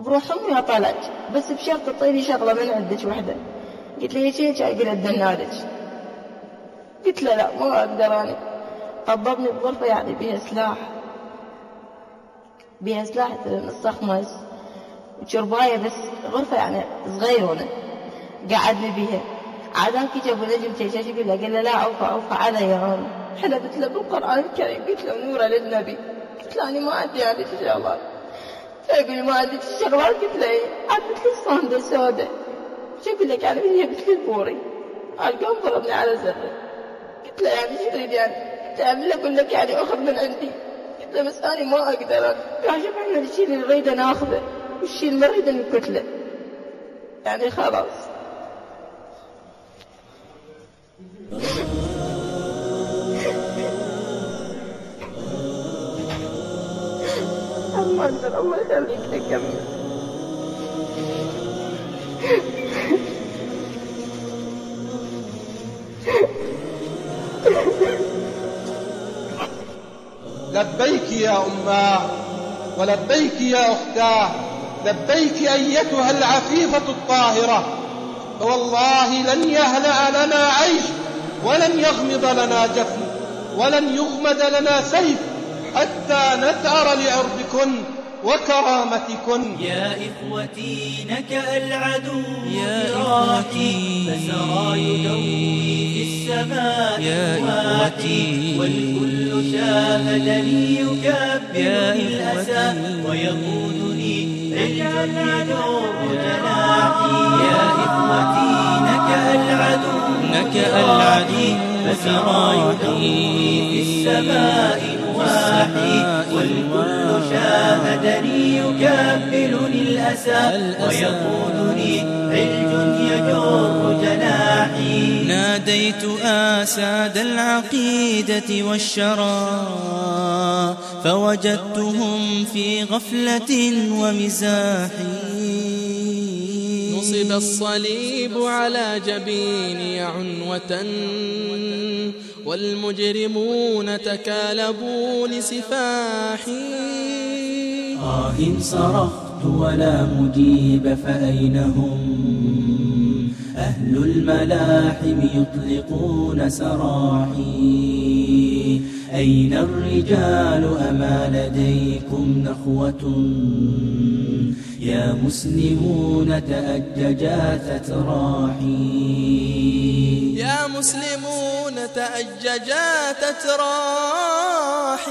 بروح أمي طلج بس بشرط تعطيني شغلة من عندك وحدة. قلت له هيك هيك أقول أدنالك قلت له لا ما أقدر أنا قبضني بغرفة يعني بيها سلاح. بيها سلاح مستخمس وشرباية بس غرفة يعني صغيرة قعدني بيها. عاداك جابوا نجم تيجي يقول له قال له لا عوفة عوفة علي أنا حلبت له بالقرآن الكريم قلت له نورة للنبي قلت له أنا ما عندي يعني شغلات فيقول ما عندك الشغلات قلت له عدت لي صندة سوداء شو أقول لك يعني هي مثل البوري القوم ضربني على زره قلت له يعني شو تريد يعني تعمل أقول لك يعني أخذ من عندي قلت له بس أنا ما أقدر قال شوف إحنا الشيء اللي نريده ناخذه والشيء اللي نريد نقتله يعني خلاص الله يخليك لبيك يا أماه ولبيك يا أختاه لبيك أيتها العفيفة الطاهرة. فوالله لن يهنأ لنا عيش ولن يغمض لنا جفن ولن يغمد لنا سيف. حتى نثأر لعرضكن وكرامتكن. يا إخوتي نكأ العدو يا إخوتي فسرى يدوي في السماء يا إخوتي والكل شاهدني يكبر الأسى ويقودني علم يدور جناحي يا إخوتي نكأ العدو نكأ العدو فسرى يدوي في السماء نواحي والكل شاهدني يكبلني الأسى ويقولني علج يجر جناحي. ناديت آساد العقيدة والشرى فوجدتهم في غفلة ومزاح نصب الصليب على جبيني عنوة والمجرمون تكالبوا لسفاحي. آه صرخت ولا مجيب فأين هم أهل الملاحم يطلقون سراحي. أين الرجال أما لديكم نخوة؟ يا مسلمون تأججا تتراحي يا مسلمون تأججا تتراحي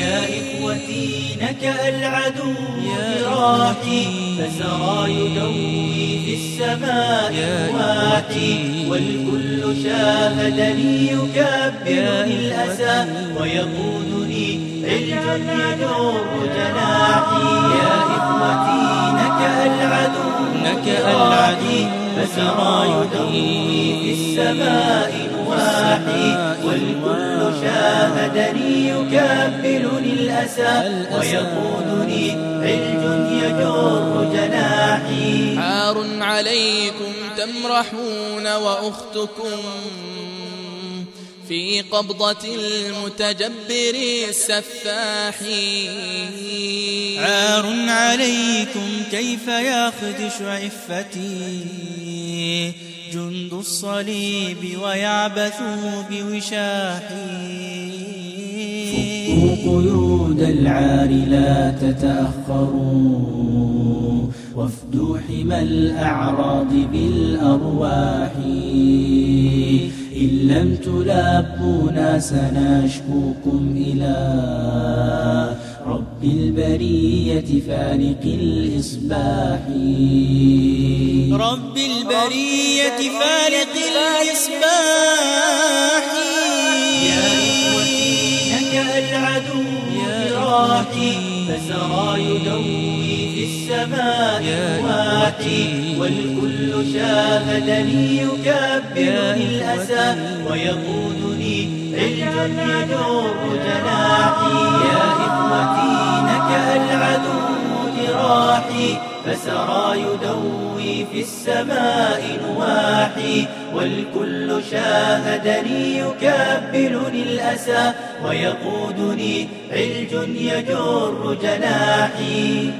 يا إخوتي نكأ العدو جراحي فسرى يدوي في السماء واحي والكل شاهدني يكبر الأسى ويقودني يجر جناحي يا إخوتي نكأ العدو نكأ العدو فسرى يدوي في السماء نواحي والكل شاهدني يكبلني الأسى ويقودني علج يجر جناحي حار عليكم تمرحون وأختكم في قبضة المتجبر السفاح عار عليكم كيف يخدش عفتي؟ جند الصليب ويعبث بوشاحي. فكوا قيود العار لا تتأخروا. وافدوا حمى الأعراض بالأرواح. إن لم تلابونا سنشكوكم إلى رب البرية فالق الإصباح. رب البرية فالق الإصباح. العدو جراحي فسرى يدوي في السماء واحي والكل شاهدني يكبر الأسى ويقودني علج يجر جناحي. يا إخوتي نكأ العدو جراحي. فسرى يدوي في السماء نواحي والكل شاهدني يكبلني الأسى ويقودني علج يجر جناحي.